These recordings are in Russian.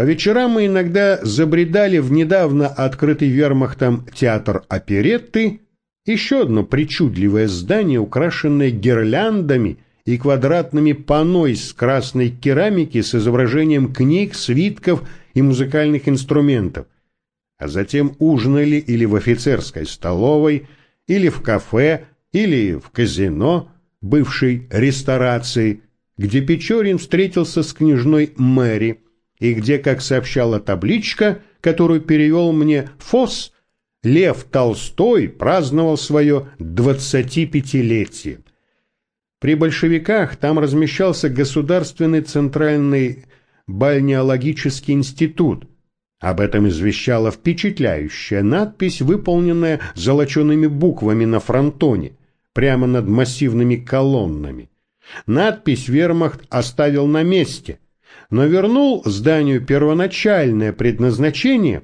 По вечерам мы иногда забредали в недавно открытый вермахтом театр оперетты, еще одно причудливое здание, украшенное гирляндами и квадратными панно из красной керамики с изображением книг, свитков и музыкальных инструментов. А затем ужинали или в офицерской столовой, или в кафе, или в казино, бывшей ресторации, где Печорин встретился с княжной Мэри, и где, как сообщала табличка, которую перевел мне Фос, Лев Толстой праздновал свое двадцатипятилетие. При большевиках там размещался Государственный центральный бальнеологический институт. Об этом извещала впечатляющая надпись, выполненная золочеными буквами на фронтоне, прямо над массивными колоннами. Надпись вермахт оставил на месте, но вернул зданию первоначальное предназначение,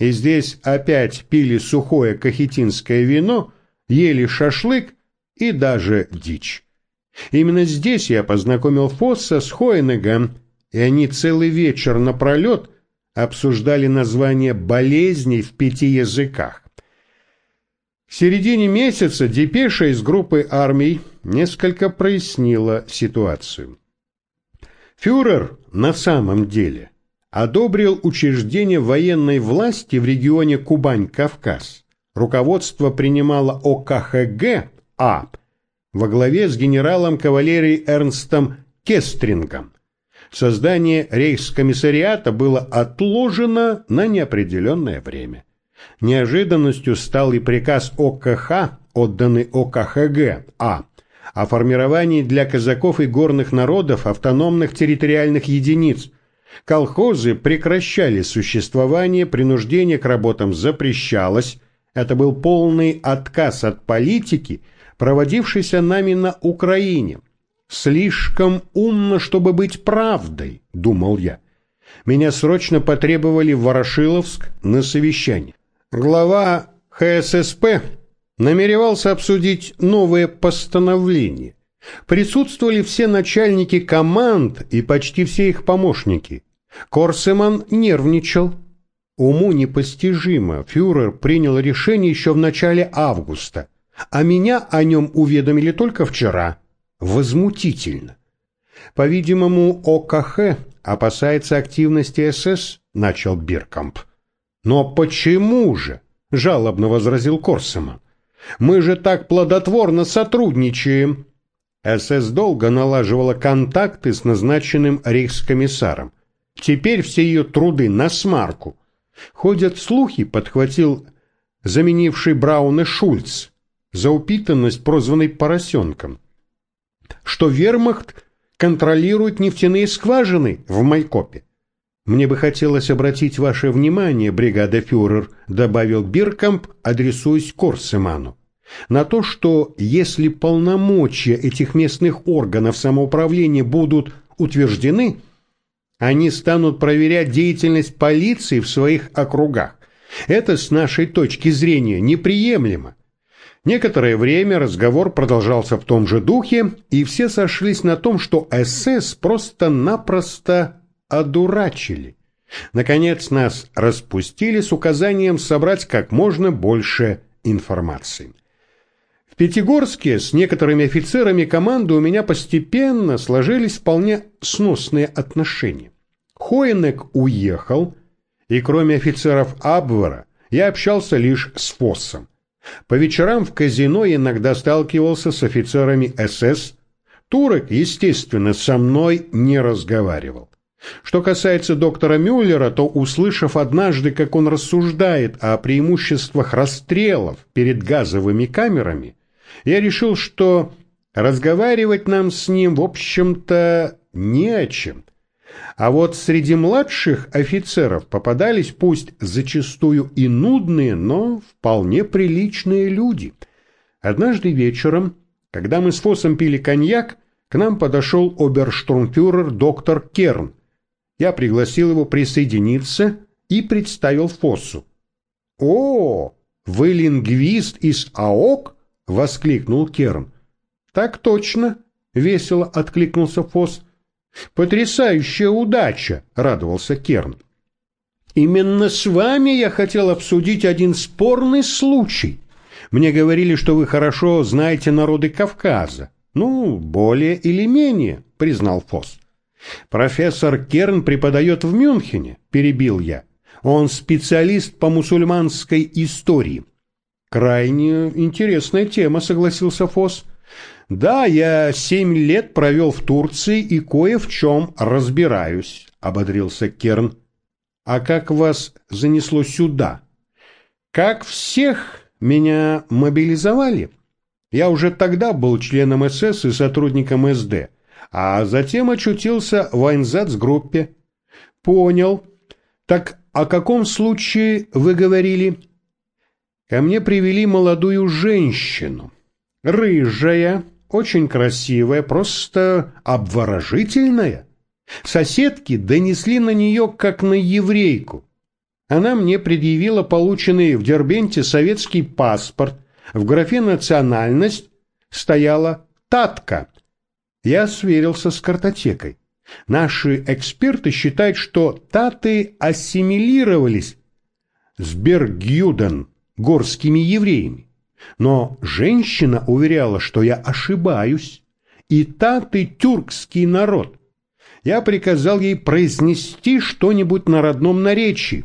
и здесь опять пили сухое кахетинское вино, ели шашлык и даже дичь. Именно здесь я познакомил Фосса с Хойнегом, и они целый вечер напролет обсуждали название болезней в пяти языках. В середине месяца депеша из группы армий несколько прояснила ситуацию. Фюрер на самом деле одобрил учреждение военной власти в регионе Кубань-Кавказ. Руководство принимало ОКХГ А во главе с генералом кавалерии Эрнстом Кестрингом. Создание рейхскомиссариата было отложено на неопределенное время. Неожиданностью стал и приказ ОКХ, отданный ОКХГ А, о формировании для казаков и горных народов автономных территориальных единиц. Колхозы прекращали существование, принуждение к работам запрещалось. Это был полный отказ от политики, проводившейся нами на Украине. «Слишком умно, чтобы быть правдой», — думал я. Меня срочно потребовали в Ворошиловск на совещание. Глава ХССП намеревался обсудить новое постановление. Присутствовали все начальники команд и почти все их помощники. Корсеман нервничал. Уму непостижимо, фюрер принял решение еще в начале августа, а меня о нем уведомили только вчера. Возмутительно. По-видимому, ОКХ опасается активности СС, начал Биркамп. Но почему же? Жалобно возразил Корсеман. Мы же так плодотворно сотрудничаем. СС долго налаживала контакты с назначенным рейхскомиссаром. Теперь все ее труды на смарку. Ходят слухи, подхватил заменивший Брауна Шульц, за упитанность, прозванный поросенком, что вермахт контролирует нефтяные скважины в Майкопе. «Мне бы хотелось обратить ваше внимание, бригада фюрер», добавил Биркамп, адресуясь Корсеману, на то, что если полномочия этих местных органов самоуправления будут утверждены, они станут проверять деятельность полиции в своих округах. Это с нашей точки зрения неприемлемо. Некоторое время разговор продолжался в том же духе, и все сошлись на том, что СС просто-напросто одурачили. Наконец нас распустили с указанием собрать как можно больше информации. В Пятигорске с некоторыми офицерами команды у меня постепенно сложились вполне сносные отношения. Хоенек уехал, и кроме офицеров Абвара я общался лишь с Фоссом. По вечерам в казино иногда сталкивался с офицерами СС. Турок, естественно, со мной не разговаривал. Что касается доктора Мюллера, то, услышав однажды, как он рассуждает о преимуществах расстрелов перед газовыми камерами, я решил, что разговаривать нам с ним, в общем-то, не о чем. А вот среди младших офицеров попадались пусть зачастую и нудные, но вполне приличные люди. Однажды вечером, когда мы с Фосом пили коньяк, к нам подошел оберштурмфюрер доктор Керн, я пригласил его присоединиться и представил Фоссу. «О, вы лингвист из АОК?» — воскликнул Керн. «Так точно», — весело откликнулся Фосс. «Потрясающая удача!» — радовался Керн. Именно с вами я хотел обсудить один спорный случай. Мне говорили, что вы хорошо знаете народы Кавказа. Ну, более или менее, признал Фос. Профессор Керн преподает в Мюнхене, перебил я. Он специалист по мусульманской истории. Крайне интересная тема, согласился Фос. Да, я семь лет провел в Турции и кое в чем разбираюсь, ободрился Керн. А как вас занесло сюда? Как всех меня мобилизовали? Я уже тогда был членом СС и сотрудником СД, а затем очутился в Айнзац-группе. Понял. Так о каком случае вы говорили? Ко мне привели молодую женщину. Рыжая, очень красивая, просто обворожительная. Соседки донесли на нее, как на еврейку. Она мне предъявила полученный в Дербенте советский паспорт. В графе «Национальность» стояла «Татка». Я сверился с картотекой. Наши эксперты считают, что таты ассимилировались с Бергюден, горскими евреями. Но женщина уверяла, что я ошибаюсь, и таты тюркский народ – я приказал ей произнести что-нибудь на родном наречии.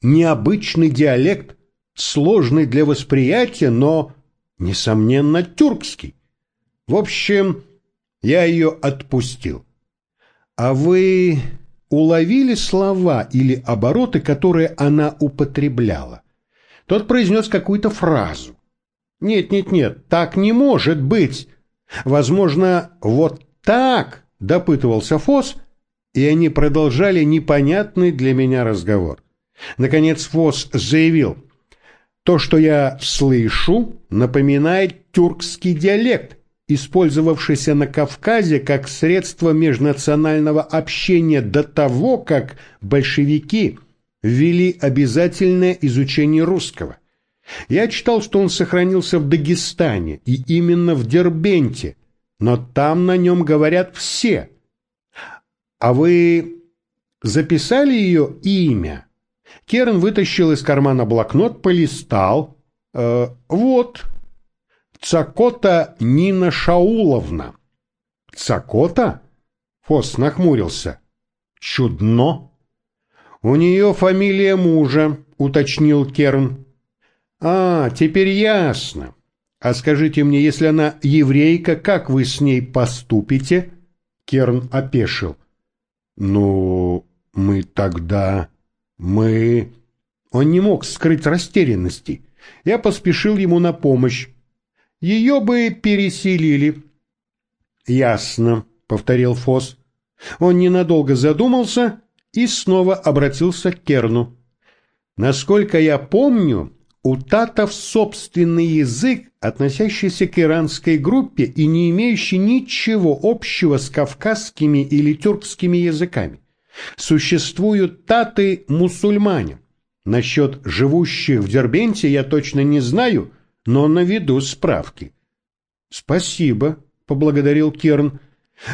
Необычный диалект, сложный для восприятия, но, несомненно, тюркский. В общем, я ее отпустил. А вы уловили слова или обороты, которые она употребляла? Тот произнес какую-то фразу. Нет, нет, нет, так не может быть. Возможно, вот так допытывался Фос, и они продолжали непонятный для меня разговор. Наконец Фос заявил, «То, что я слышу, напоминает тюркский диалект, использовавшийся на Кавказе как средство межнационального общения до того, как большевики ввели обязательное изучение русского. Я читал, что он сохранился в Дагестане и именно в Дербенте – но там на нем говорят все. А вы записали ее имя? Керн вытащил из кармана блокнот, полистал. Э, вот. Цакота Нина Шауловна. Цакота? Фос нахмурился. Чудно. У нее фамилия мужа, уточнил Керн. А, теперь ясно. А скажите мне, если она еврейка, как вы с ней поступите? Керн опешил. Ну, мы тогда... Мы... Он не мог скрыть растерянности. Я поспешил ему на помощь. Ее бы переселили. Ясно, повторил Фос. Он ненадолго задумался и снова обратился к Керну. Насколько я помню, у татов собственный язык, относящийся к иранской группе и не имеющий ничего общего с кавказскими или тюркскими языками. Существуют таты-мусульмане. Насчет живущих в Дербенте я точно не знаю, но наведу справки. «Спасибо», — поблагодарил Керн.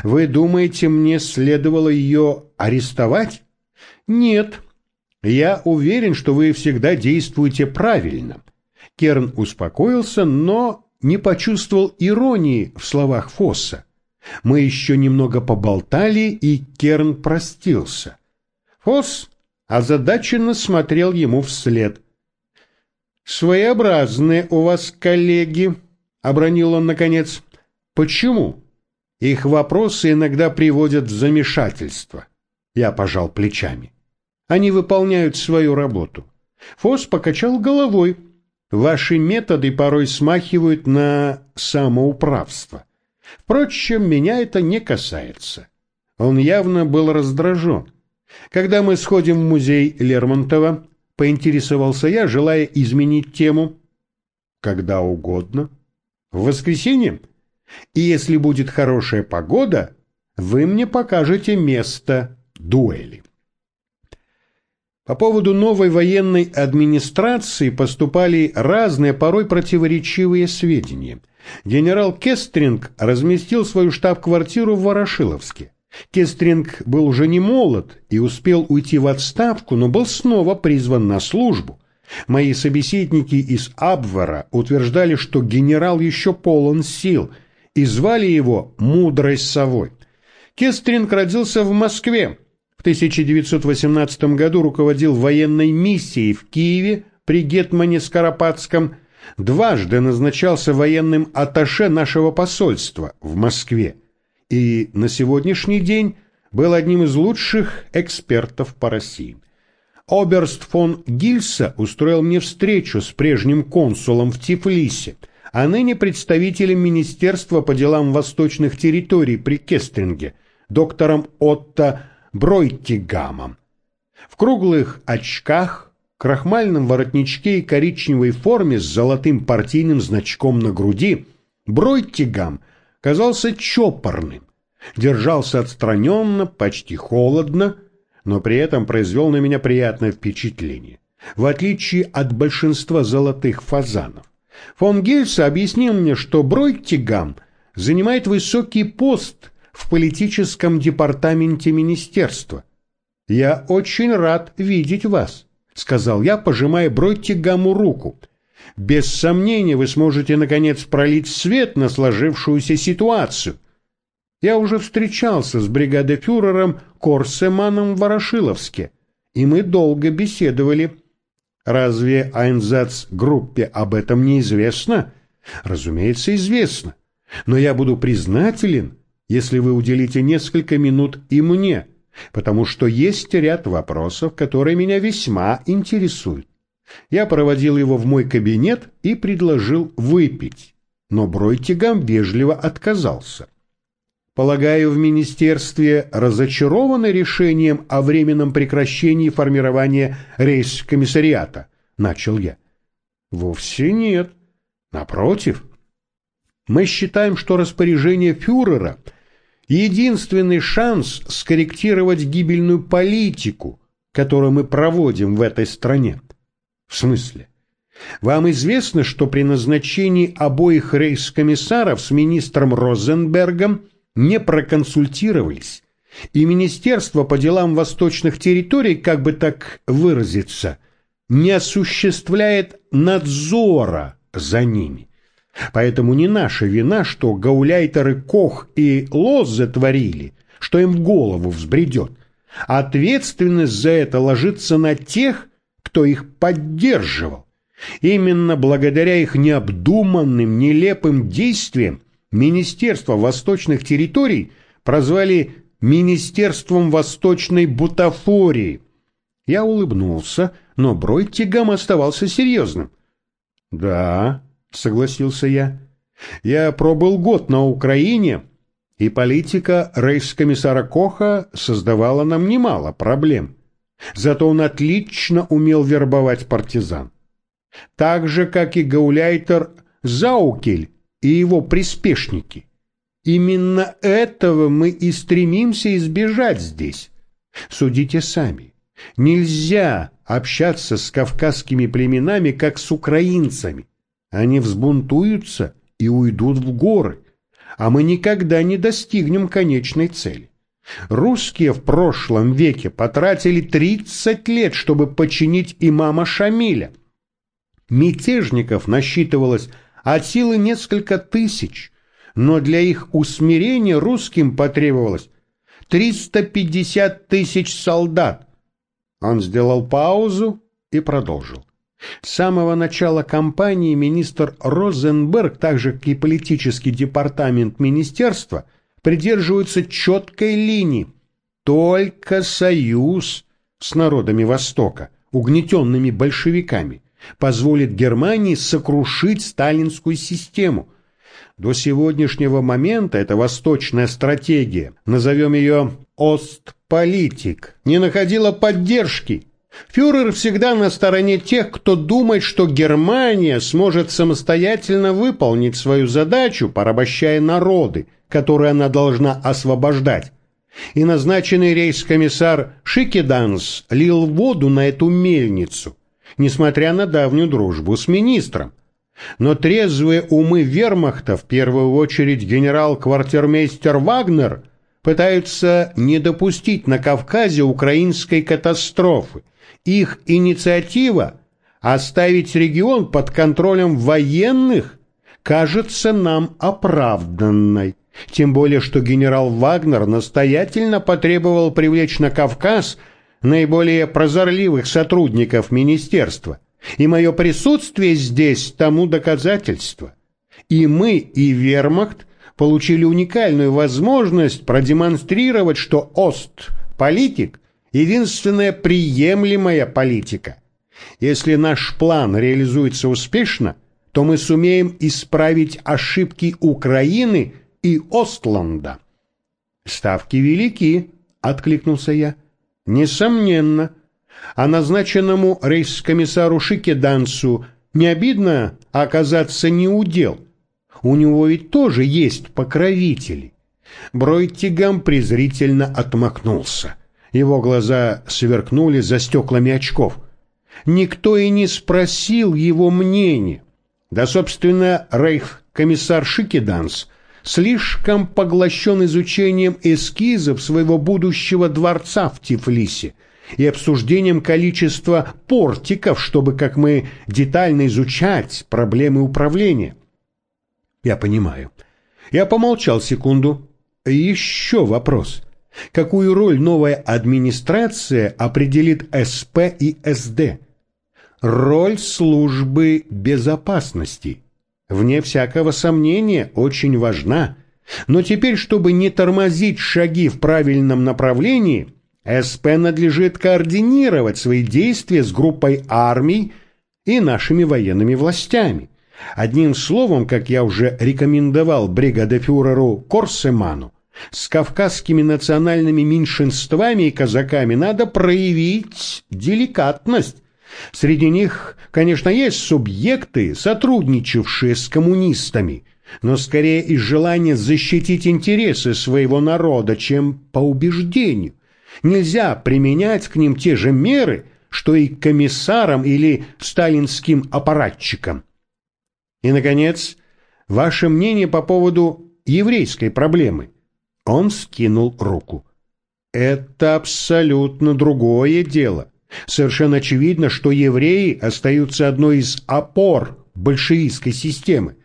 «Вы думаете, мне следовало ее арестовать?» «Нет», я уверен, что вы всегда действуете правильно. Керн успокоился, но не почувствовал иронии в словах Фосса. Мы еще немного поболтали, и Керн простился. Фосс озадаченно смотрел ему вслед. «Своеобразные у вас коллеги», — обронил он наконец. «Почему?» Их вопросы иногда приводят в замешательство. Я пожал плечами. Они выполняют свою работу. Фос покачал головой. Ваши методы порой смахивают на самоуправство. Впрочем, меня это не касается. Он явно был раздражен. Когда мы сходим в музей Лермонтова, поинтересовался я, желая изменить тему. Когда угодно. В воскресенье? И если будет хорошая погода, вы мне покажете место дуэли. По поводу новой военной администрации поступали разные, порой противоречивые сведения. Генерал Кестринг разместил свою штаб-квартиру в Ворошиловске. Кестринг был уже не молод и успел уйти в отставку, но был снова призван на службу. Мои собеседники из Абвера утверждали, что генерал еще полон сил, и звали его «мудрой совой». Кестринг родился в Москве. В 1918 году руководил военной миссией в Киеве при Гетмане Скоропадском, дважды назначался военным атташе нашего посольства в Москве и на сегодняшний день был одним из лучших экспертов по России. Оберст фон Гильса устроил мне встречу с прежним консулом в Тифлисе, а ныне представителем Министерства по делам восточных территорий при Кестринге, доктором Отто Бройтигамом. В круглых очках, крахмальном воротничке и коричневой форме с золотым партийным значком на груди Бройтигам – казался чопорным, держался отстраненно, почти холодно, но при этом произвел на меня приятное впечатление. В отличие от большинства золотых фазанов, фон Гельса объяснил мне, что Бройтигам занимает высокий пост в политическом департаменте министерства. «Я очень рад видеть вас», — сказал я, пожимая Бройтигаму руку — без сомнения вы сможете, наконец, пролить свет на сложившуюся ситуацию. Я уже встречался с бригадефюрером Корсеманом в Ворошиловске, и мы долго беседовали. Разве Айнзац-группе об этом не известно? Разумеется, известно. Но я буду признателен, если вы уделите несколько минут и мне, потому что есть ряд вопросов, которые меня весьма интересуют. Я проводил его в мой кабинет и предложил выпить, но Бройтигам вежливо отказался. Полагаю, в министерстве разочарованы решением о временном прекращении формирования рейс-комиссариата, начал я. Вовсе нет. Напротив. Мы считаем, что распоряжение фюрера – единственный шанс скорректировать гибельную политику, которую мы проводим в этой стране. В смысле? Вам известно, что при назначении обоих рейс-комиссаров с министром Розенбергом не проконсультировались, и Министерство по делам восточных территорий, как бы так выразиться, не осуществляет надзора за ними. Поэтому не наша вина, что гауляйтеры Кох и Лоззе творили, что им в голову взбредет. Ответственность за это ложится на тех, кто их поддерживал. Именно благодаря их необдуманным, нелепым действиям Министерство восточных территорий прозвали Министерством восточной бутафории. Я улыбнулся, но Бройтигам оставался серьезным. «Да», — согласился я, — «я пробыл год на Украине, и политика рейс-комиссара Коха создавала нам немало проблем. Зато он отлично умел вербовать партизан. Так же, как и гауляйтер Заукель и его приспешники. Именно этого мы и стремимся избежать здесь. Судите сами. Нельзя общаться с кавказскими племенами, как с украинцами. Они взбунтуются и уйдут в горы, а мы никогда не достигнем конечной цели. Русские в прошлом веке потратили 30 лет, чтобы починить имама Шамиля. Мятежников насчитывалось от силы несколько тысяч, но для их усмирения русским потребовалось 350 тысяч солдат. Он сделал паузу и продолжил. С самого начала кампании министр Розенберг, так же как и политический департамент министерства – придерживаются четкой линии. Только союз с народами Востока, угнетенными большевиками, позволит Германии сокрушить сталинскую систему. До сегодняшнего момента эта восточная стратегия, назовем ее «Остполитик», не находила поддержки. Фюрер всегда на стороне тех, кто думает, что Германия сможет самостоятельно выполнить свою задачу, порабощая народы, который она должна освобождать. И назначенный рейс-комиссар Шикиданс лил воду на эту мельницу, несмотря на давнюю дружбу с министром. Но трезвые умы вермахта, в первую очередь генерал-квартирмейстер Вагнер, пытаются не допустить на Кавказе украинской катастрофы. Их инициатива оставить регион под контролем военных кажется нам оправданной. Тем более, что генерал Вагнер настоятельно потребовал привлечь на Кавказ наиболее прозорливых сотрудников министерства. И мое присутствие здесь тому доказательство. И мы, и вермахт получили уникальную возможность продемонстрировать, что Ост-политик – единственная приемлемая политика. Если наш план реализуется успешно, то мы сумеем исправить ошибки Украины и Остланда. «Ставки велики», — откликнулся я. «Несомненно. А назначенному рейс-комиссару Шикедансу не обидно оказаться неудел?» У него ведь тоже есть покровители. Бройтигам презрительно отмахнулся. Его глаза сверкнули за стеклами очков. Никто и не спросил его мнения. Да, собственно, рейх-комиссар Шикиданс слишком поглощен изучением эскизов своего будущего дворца в Тифлисе и обсуждением количества портиков, чтобы, как мы, детально изучать проблемы управления. Я понимаю. Я помолчал секунду. Еще вопрос. Какую роль новая администрация определит СП и СД? Роль службы безопасности. Вне всякого сомнения, очень важна. Но теперь, чтобы не тормозить шаги в правильном направлении, СП надлежит координировать свои действия с группой армий и нашими военными властями. Одним словом, как я уже рекомендовал бригадефюреру Корсеману, с кавказскими национальными меньшинствами и казаками надо проявить деликатность. Среди них, конечно, есть субъекты, сотрудничавшие с коммунистами, но скорее из желания защитить интересы своего народа, чем по убеждению. Нельзя применять к ним те же меры, что и комиссарам или сталинским аппаратчикам. И, наконец, ваше мнение по поводу еврейской проблемы. Он скинул руку. Это абсолютно другое дело. Совершенно очевидно, что евреи остаются одной из опор большевистской системы.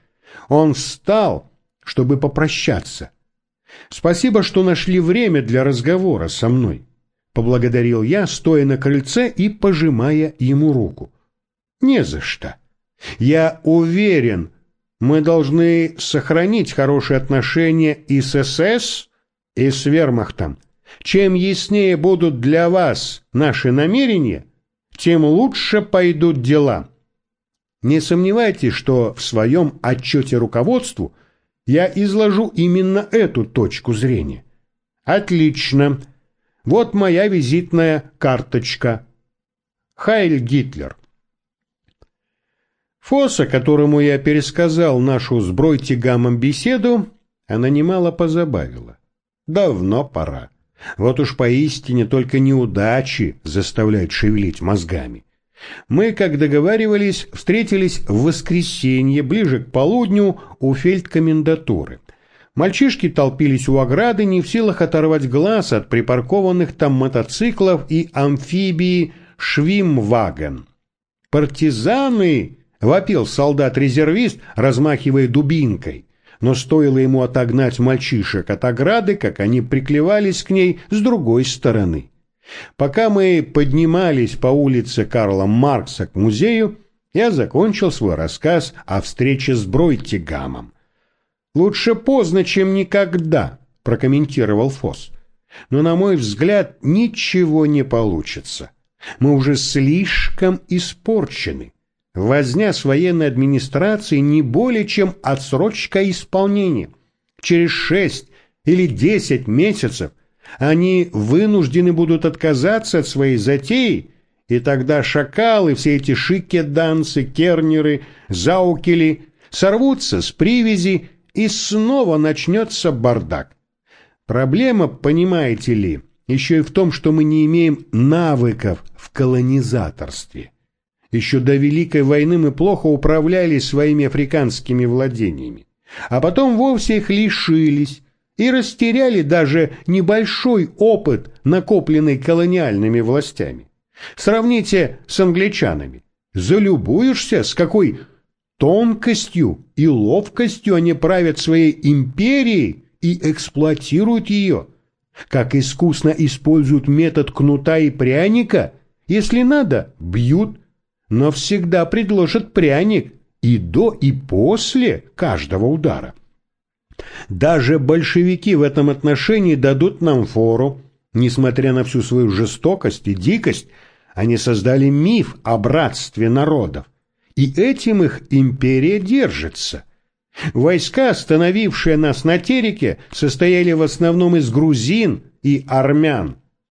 Он встал, чтобы попрощаться. Спасибо, что нашли время для разговора со мной. Поблагодарил я, стоя на крыльце и пожимая ему руку. Не за что. Я уверен, мы должны сохранить хорошие отношения и с СС, и с Вермахтом. Чем яснее будут для вас наши намерения, тем лучше пойдут дела. Не сомневайтесь, что в своем отчете руководству я изложу именно эту точку зрения. Отлично. Вот моя визитная карточка. Хайль Гитлер. Фоса, которому я пересказал нашу с Бройтигамом беседу, она немало позабавила. Давно пора. Вот уж поистине только неудачи заставляют шевелить мозгами. Мы, как договаривались, встретились в воскресенье, ближе к полудню, у фельдкомендатуры. Мальчишки толпились у ограды, не в силах оторвать глаз от припаркованных там мотоциклов и амфибии «Швимваген». «Партизаны!» — вопил солдат-резервист, размахивая дубинкой. Но стоило ему отогнать мальчишек от ограды, как они приклевались к ней с другой стороны. Пока мы поднимались по улице Карла Маркса к музею, я закончил свой рассказ о встрече с Бройтигамом. «Лучше поздно, чем никогда», — прокомментировал Фос. «Но, на мой взгляд, ничего не получится. Мы уже слишком испорчены. Возня с военной администрацией не более чем отсрочка исполнения. Через шесть или десять месяцев они вынуждены будут отказаться от своей затеи, и тогда шакалы, все эти шики-данцы, кернеры, заукели сорвутся с привязи, и снова начнется бардак. Проблема, понимаете ли, еще и в том, что мы не имеем навыков в колонизаторстве. Еще до Великой войны мы плохо управляли своими африканскими владениями, а потом вовсе их лишились, и растеряли даже небольшой опыт, накопленный колониальными властями. Сравните с англичанами. Залюбуешься, с какой тонкостью и ловкостью они правят своей империей и эксплуатируют ее, как искусно используют метод кнута и пряника, если надо, бьют, но всегда предложат пряник и до, и после каждого удара. Даже большевики в этом отношении дадут нам фору. Несмотря на всю свою жестокость и дикость, они создали миф о братстве народов. И этим их империя держится. Войска, остановившие нас на Тереке, состояли в основном из грузин и армян.